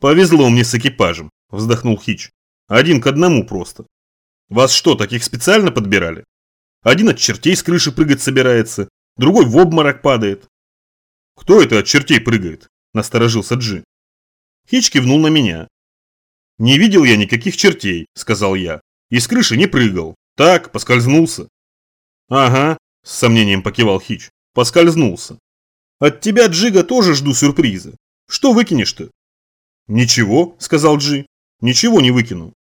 Повезло мне с экипажем, вздохнул Хич. Один к одному просто. Вас что, таких специально подбирали? Один от чертей с крыши прыгать собирается, другой в обморок падает. Кто это от чертей прыгает? Насторожился Джи. Хич кивнул на меня. Не видел я никаких чертей, сказал я. И с крыши не прыгал. Так, поскользнулся. Ага, с сомнением покивал Хич. Поскользнулся. От тебя, Джига, тоже жду сюрприза. Что выкинешь-то? Ничего, сказал Джи. Ничего не выкину.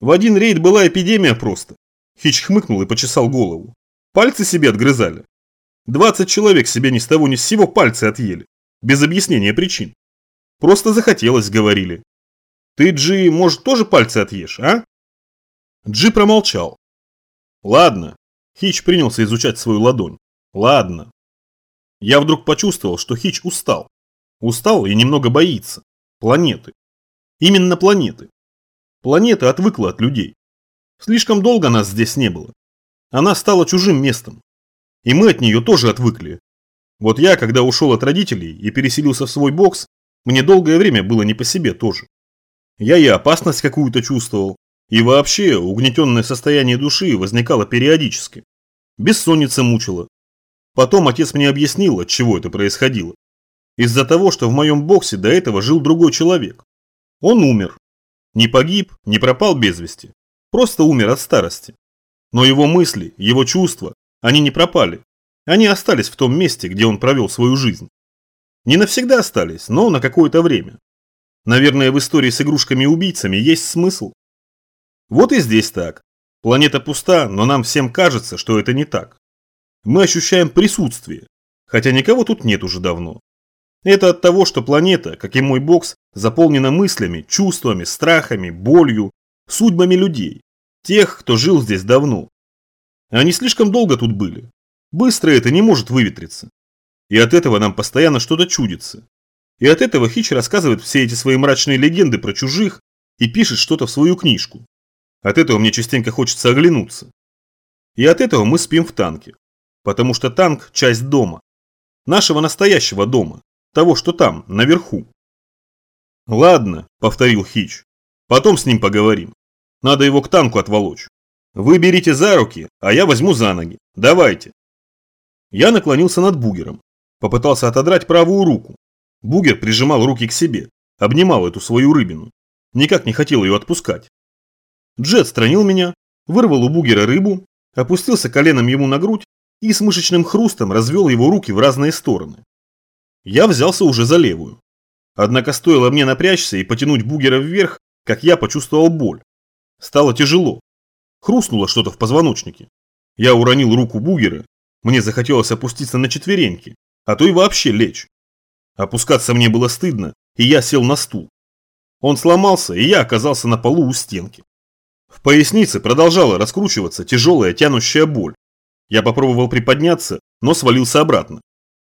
В один рейд была эпидемия просто. Хич хмыкнул и почесал голову. Пальцы себе отгрызали. 20 человек себе ни с того ни с сего пальцы отъели. Без объяснения причин. Просто захотелось, говорили. Ты, Джи, может, тоже пальцы отъешь, а? Джи промолчал. Ладно. Хич принялся изучать свою ладонь. Ладно. Я вдруг почувствовал, что Хич устал. Устал и немного боится. Планеты. Именно планеты. Планета отвыкла от людей. Слишком долго нас здесь не было. Она стала чужим местом. И мы от нее тоже отвыкли. Вот я, когда ушел от родителей и переселился в свой бокс, мне долгое время было не по себе тоже. Я и опасность какую-то чувствовал, и вообще угнетенное состояние души возникало периодически. Бессонница мучила. Потом отец мне объяснил, от чего это происходило. Из-за того, что в моем боксе до этого жил другой человек. Он умер. Не погиб, не пропал без вести. Просто умер от старости. Но его мысли, его чувства, они не пропали. Они остались в том месте, где он провел свою жизнь. Не навсегда остались, но на какое-то время. Наверное, в истории с игрушками-убийцами есть смысл. Вот и здесь так. Планета пуста, но нам всем кажется, что это не так. Мы ощущаем присутствие, хотя никого тут нет уже давно. Это от того, что планета, как и мой бокс, заполнена мыслями, чувствами, страхами, болью, судьбами людей, Тех, кто жил здесь давно. Они слишком долго тут были. Быстро это не может выветриться. И от этого нам постоянно что-то чудится. И от этого Хич рассказывает все эти свои мрачные легенды про чужих и пишет что-то в свою книжку. От этого мне частенько хочется оглянуться. И от этого мы спим в танке. Потому что танк – часть дома. Нашего настоящего дома. Того, что там, наверху. Ладно, повторил Хич. Потом с ним поговорим. Надо его к танку отволочь. Вы берите за руки, а я возьму за ноги. Давайте. Я наклонился над бугером. Попытался отодрать правую руку. Бугер прижимал руки к себе, обнимал эту свою рыбину. Никак не хотел ее отпускать. Джет странил меня, вырвал у бугера рыбу, опустился коленом ему на грудь и с мышечным хрустом развел его руки в разные стороны. Я взялся уже за левую. Однако стоило мне напрячься и потянуть бугера вверх, как я почувствовал боль. Стало тяжело. Хрустнуло что-то в позвоночнике. Я уронил руку бугера. Мне захотелось опуститься на четвереньки, а то и вообще лечь. Опускаться мне было стыдно, и я сел на стул. Он сломался, и я оказался на полу у стенки. В пояснице продолжала раскручиваться тяжелая тянущая боль. Я попробовал приподняться, но свалился обратно.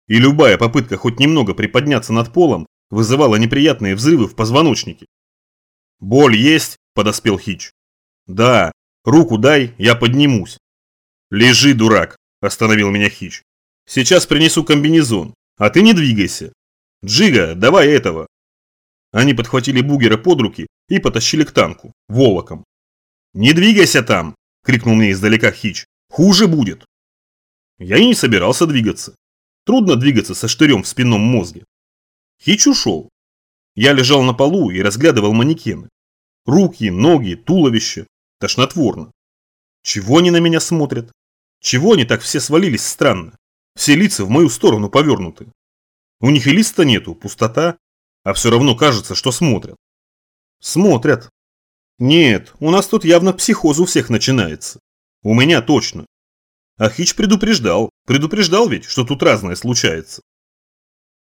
И любая попытка хоть немного приподняться над полом вызывала неприятные взрывы в позвоночнике. «Боль есть?» – подоспел Хич. «Да, руку дай, я поднимусь». «Лежи, дурак», – остановил меня Хич. «Сейчас принесу комбинезон, а ты не двигайся. Джига, давай этого». Они подхватили бугера под руки и потащили к танку, волоком. «Не двигайся там!» – крикнул мне издалека Хич. «Хуже будет!» Я и не собирался двигаться. Трудно двигаться со штырем в спинном мозге. Хич ушел. Я лежал на полу и разглядывал манекены. Руки, ноги, туловище. Тошнотворно. Чего они на меня смотрят? Чего они так все свалились странно? Все лица в мою сторону повернуты. У них и листа нету, пустота, а все равно кажется, что смотрят. Смотрят. Нет, у нас тут явно психоз у всех начинается. У меня точно. А Хич предупреждал, предупреждал ведь, что тут разное случается.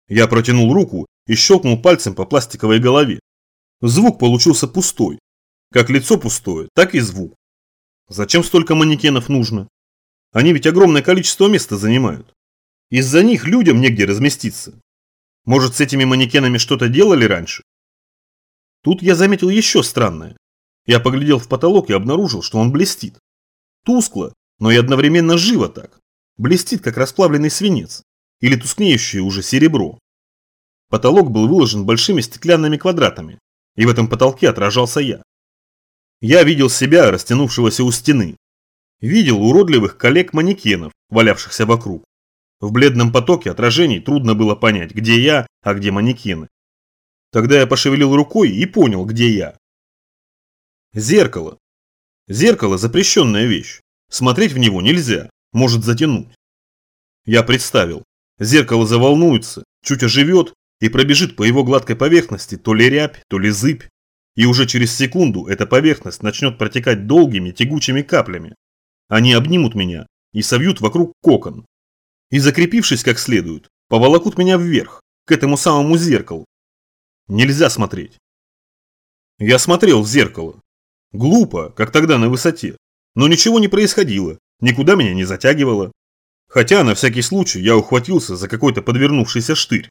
Я протянул руку и щелкнул пальцем по пластиковой голове. Звук получился пустой. Как лицо пустое, так и звук. Зачем столько манекенов нужно? Они ведь огромное количество места занимают. Из-за них людям негде разместиться. Может, с этими манекенами что-то делали раньше? Тут я заметил еще странное. Я поглядел в потолок и обнаружил, что он блестит. Тускло, но и одновременно живо так. Блестит, как расплавленный свинец. Или тускнеющее уже серебро. Потолок был выложен большими стеклянными квадратами, и в этом потолке отражался я. Я видел себя, растянувшегося у стены. Видел уродливых коллег-манекенов, валявшихся вокруг. В бледном потоке отражений трудно было понять, где я, а где манекены. Тогда я пошевелил рукой и понял, где я. Зеркало. Зеркало – запрещенная вещь. Смотреть в него нельзя, может затянуть. Я представил. Зеркало заволнуется, чуть оживет и пробежит по его гладкой поверхности то ли рябь, то ли зыбь. И уже через секунду эта поверхность начнет протекать долгими тягучими каплями. Они обнимут меня и совьют вокруг кокон. И закрепившись как следует, поволокут меня вверх, к этому самому зеркалу. Нельзя смотреть. Я смотрел в зеркало. Глупо, как тогда на высоте. Но ничего не происходило, никуда меня не затягивало. Хотя, на всякий случай, я ухватился за какой-то подвернувшийся штырь.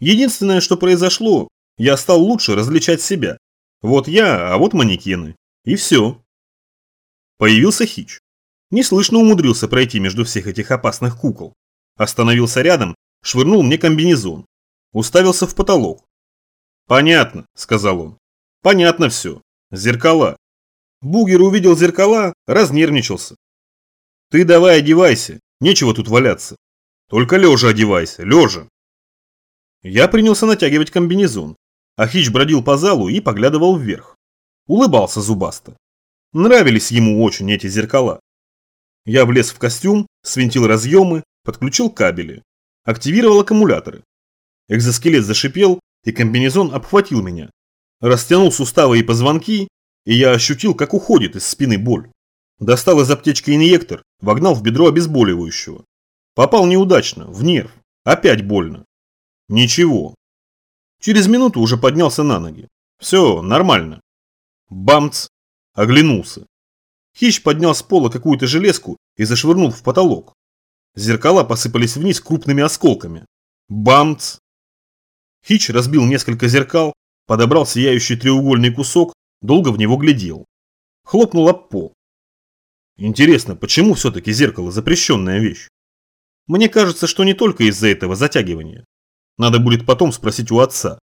Единственное, что произошло, я стал лучше различать себя. Вот я, а вот манекены. И все. Появился Хич. Неслышно умудрился пройти между всех этих опасных кукол. Остановился рядом, швырнул мне комбинезон. Уставился в потолок. «Понятно», – сказал он. «Понятно все. Зеркала». Бугер увидел зеркала, разнервничался. «Ты давай одевайся, нечего тут валяться. Только лежа одевайся, лежа». Я принялся натягивать комбинезон, а Хич бродил по залу и поглядывал вверх. Улыбался зубасто. Нравились ему очень эти зеркала. Я влез в костюм, свинтил разъемы, подключил кабели, активировал аккумуляторы. Экзоскелет зашипел, и комбинезон обхватил меня. Растянул суставы и позвонки, и я ощутил, как уходит из спины боль. Достал из аптечки инъектор, вогнал в бедро обезболивающего. Попал неудачно, в нерв. Опять больно. Ничего. Через минуту уже поднялся на ноги. Все, нормально. Бамц. Оглянулся. Хищ поднял с пола какую-то железку и зашвырнул в потолок. Зеркала посыпались вниз крупными осколками. Бамц. Хич разбил несколько зеркал, подобрал сияющий треугольный кусок, долго в него глядел. Хлопнул об пол. Интересно, почему все-таки зеркало запрещенная вещь? Мне кажется, что не только из-за этого затягивания. Надо будет потом спросить у отца.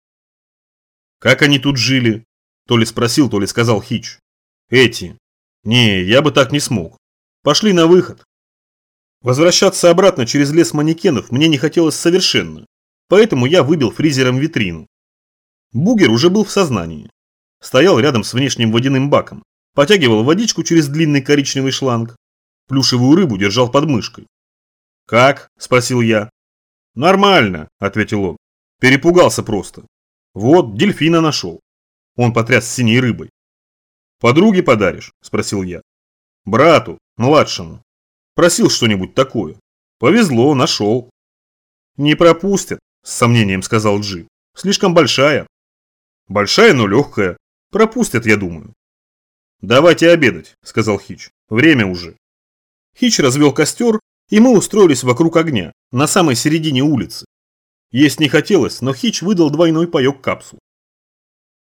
Как они тут жили? То ли спросил, то ли сказал Хич. Эти. Не, я бы так не смог. Пошли на выход. Возвращаться обратно через лес манекенов мне не хотелось совершенно, поэтому я выбил фризером витрину. Бугер уже был в сознании. Стоял рядом с внешним водяным баком, потягивал водичку через длинный коричневый шланг. Плюшевую рыбу держал под мышкой. «Как?» – спросил я. «Нормально», – ответил он. Перепугался просто. Вот, дельфина нашел. Он потряс синей рыбой. «Подруге подаришь?» – спросил я. «Брату, младшему. Просил что-нибудь такое. Повезло, нашел». «Не пропустят», – с сомнением сказал Джи. «Слишком большая». «Большая, но легкая. Пропустят, я думаю». «Давайте обедать», – сказал Хич. «Время уже». Хич развел костер, и мы устроились вокруг огня, на самой середине улицы. Есть не хотелось, но Хич выдал двойной паек капсул.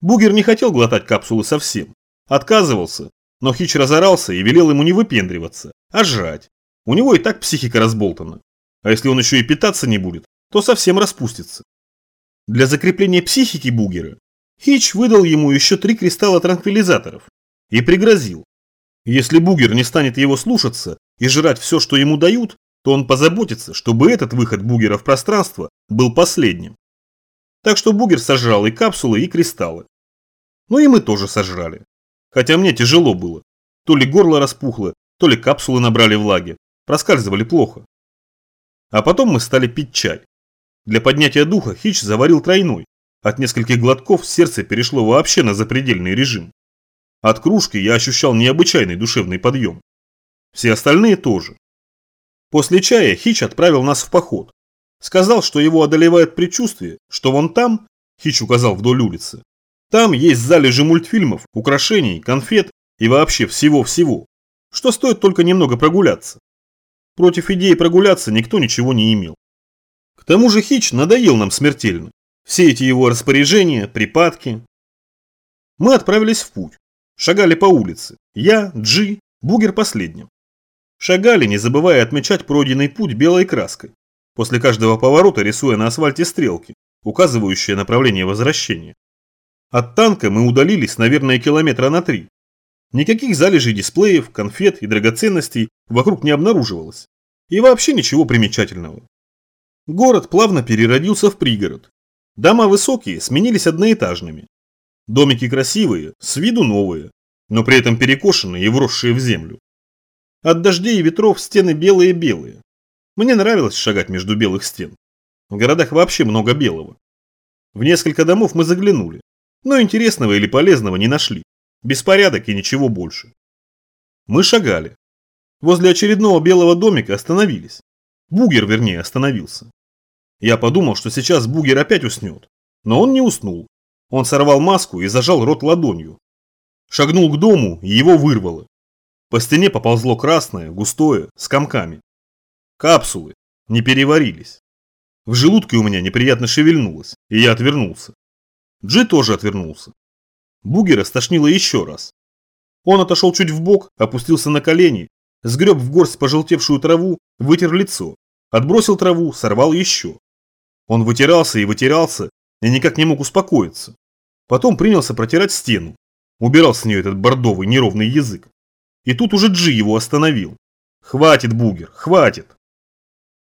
Бугер не хотел глотать капсулы совсем. Отказывался, но Хич разорался и велел ему не выпендриваться, а жрать. У него и так психика разболтана. А если он еще и питаться не будет, то совсем распустится. Для закрепления психики Бугера Хич выдал ему еще три кристалла транквилизаторов и пригрозил. Если Бугер не станет его слушаться и жрать все, что ему дают, то он позаботится, чтобы этот выход Бугера в пространство был последним. Так что Бугер сожрал и капсулы, и кристаллы. Ну и мы тоже сожрали. Хотя мне тяжело было. То ли горло распухло, то ли капсулы набрали влаги. Проскальзывали плохо. А потом мы стали пить чай. Для поднятия духа Хич заварил тройной. От нескольких глотков сердце перешло вообще на запредельный режим. От кружки я ощущал необычайный душевный подъем. Все остальные тоже. После чая Хич отправил нас в поход. Сказал, что его одолевает предчувствие, что вон там, Хич указал вдоль улицы, там есть залежи мультфильмов, украшений, конфет и вообще всего-всего, что стоит только немного прогуляться. Против идеи прогуляться никто ничего не имел. К тому же Хич надоел нам смертельно. Все эти его распоряжения, припадки. Мы отправились в путь. Шагали по улице. Я, Джи, Бугер последним. Шагали, не забывая отмечать пройденный путь белой краской. После каждого поворота рисуя на асфальте стрелки, указывающая направление возвращения. От танка мы удалились, наверное, километра на три. Никаких залежей дисплеев, конфет и драгоценностей вокруг не обнаруживалось. И вообще ничего примечательного. Город плавно переродился в пригород. Дома высокие сменились одноэтажными. Домики красивые, с виду новые, но при этом перекошенные и вросшие в землю. От дождей и ветров стены белые-белые. Мне нравилось шагать между белых стен. В городах вообще много белого. В несколько домов мы заглянули, но интересного или полезного не нашли. Беспорядок и ничего больше. Мы шагали. Возле очередного белого домика остановились. Бугер, вернее, остановился. Я подумал, что сейчас Бугер опять уснет. Но он не уснул. Он сорвал маску и зажал рот ладонью. Шагнул к дому и его вырвало. По стене поползло красное, густое, с комками. Капсулы. Не переварились. В желудке у меня неприятно шевельнулось, и я отвернулся. Джи тоже отвернулся. Бугера стошнило еще раз. Он отошел чуть в бок, опустился на колени, сгреб в горсть пожелтевшую траву, вытер лицо, отбросил траву, сорвал еще. Он вытирался и вытирался, и никак не мог успокоиться. Потом принялся протирать стену, убирал с нее этот бордовый неровный язык. И тут уже Джи его остановил. «Хватит, Бугер, хватит!»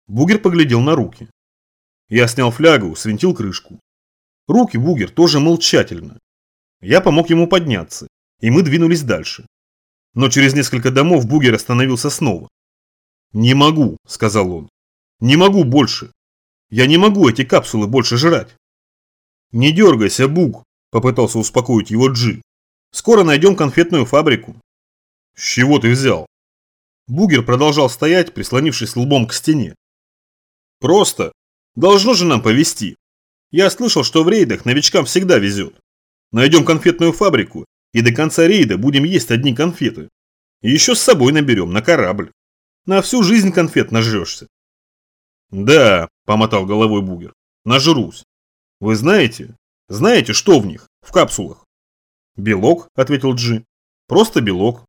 Бугер поглядел на руки. Я снял флягу, свинтил крышку. Руки Бугер тоже мыл тщательно. Я помог ему подняться, и мы двинулись дальше. Но через несколько домов Бугер остановился снова. «Не могу», – сказал он. «Не могу больше. Я не могу эти капсулы больше жрать». «Не дергайся, Буг», – попытался успокоить его Джи. «Скоро найдем конфетную фабрику». «С чего ты взял?» Бугер продолжал стоять, прислонившись лбом к стене. «Просто. Должно же нам повезти. Я слышал, что в рейдах новичкам всегда везет. Найдем конфетную фабрику, и до конца рейда будем есть одни конфеты. И еще с собой наберем на корабль. На всю жизнь конфет нажрешься. Да, помотал головой Бугер, нажрусь. Вы знаете, знаете, что в них, в капсулах? Белок, ответил Джи. Просто белок.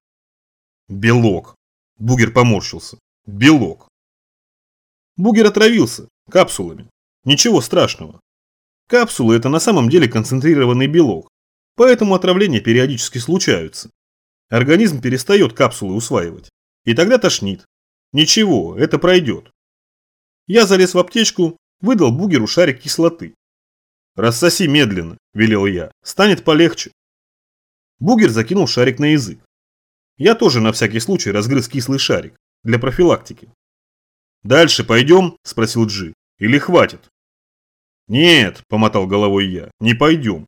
Белок. Бугер поморщился. Белок. Бугер отравился капсулами. Ничего страшного. Капсулы – это на самом деле концентрированный белок, поэтому отравления периодически случаются. Организм перестает капсулы усваивать, и тогда тошнит. Ничего, это пройдет. Я залез в аптечку, выдал бугеру шарик кислоты. «Рассоси медленно», – велел я, – «станет полегче». Бугер закинул шарик на язык. Я тоже на всякий случай разгрыз кислый шарик, для профилактики. «Дальше пойдем?» – спросил Джи. «Или хватит?» «Нет», – помотал головой я, – «не пойдем.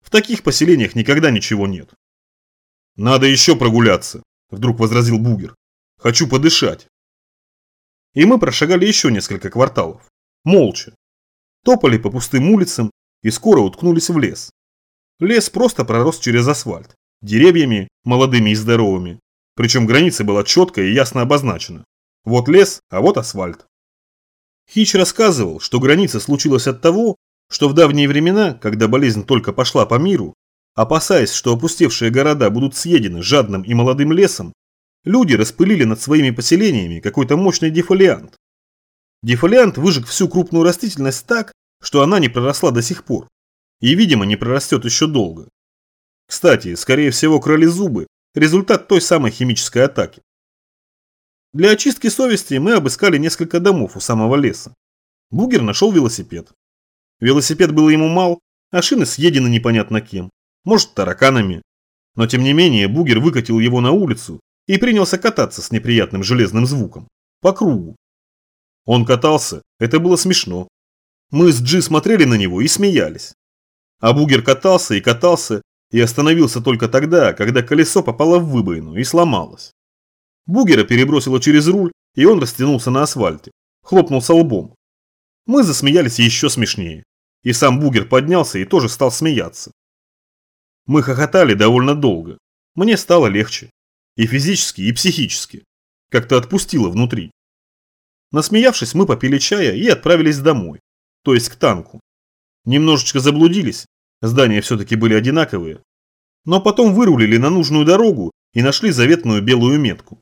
В таких поселениях никогда ничего нет». «Надо еще прогуляться», – вдруг возразил Бугер. «Хочу подышать». И мы прошагали еще несколько кварталов. Молча. Топали по пустым улицам и скоро уткнулись в лес. Лес просто пророс через асфальт. Деревьями, молодыми и здоровыми. Причем граница была четко и ясно обозначена. Вот лес, а вот асфальт. Хич рассказывал, что граница случилась от того, что в давние времена, когда болезнь только пошла по миру, опасаясь, что опустевшие города будут съедены жадным и молодым лесом, люди распылили над своими поселениями какой-то мощный дефолиант. Дефолиант выжег всю крупную растительность так, что она не проросла до сих пор. И, видимо, не прорастет еще долго. Кстати, скорее всего, крали зубы – результат той самой химической атаки. Для очистки совести мы обыскали несколько домов у самого леса. Бугер нашел велосипед. Велосипед был ему мал, а шины съедены непонятно кем. Может, тараканами. Но тем не менее, Бугер выкатил его на улицу и принялся кататься с неприятным железным звуком. По кругу. Он катался, это было смешно. Мы с Джи смотрели на него и смеялись. А Бугер катался и катался и остановился только тогда, когда колесо попало в выбоину и сломалось. Бугера перебросило через руль, и он растянулся на асфальте, хлопнулся лбом. Мы засмеялись еще смешнее, и сам Бугер поднялся и тоже стал смеяться. Мы хохотали довольно долго. Мне стало легче. И физически, и психически. Как-то отпустило внутри. Насмеявшись, мы попили чая и отправились домой. То есть к танку. Немножечко заблудились, здания все-таки были одинаковые. Но потом вырулили на нужную дорогу и нашли заветную белую метку.